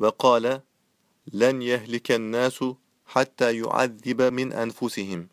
وقال لن يهلك الناس حتى يعذب من أنفسهم.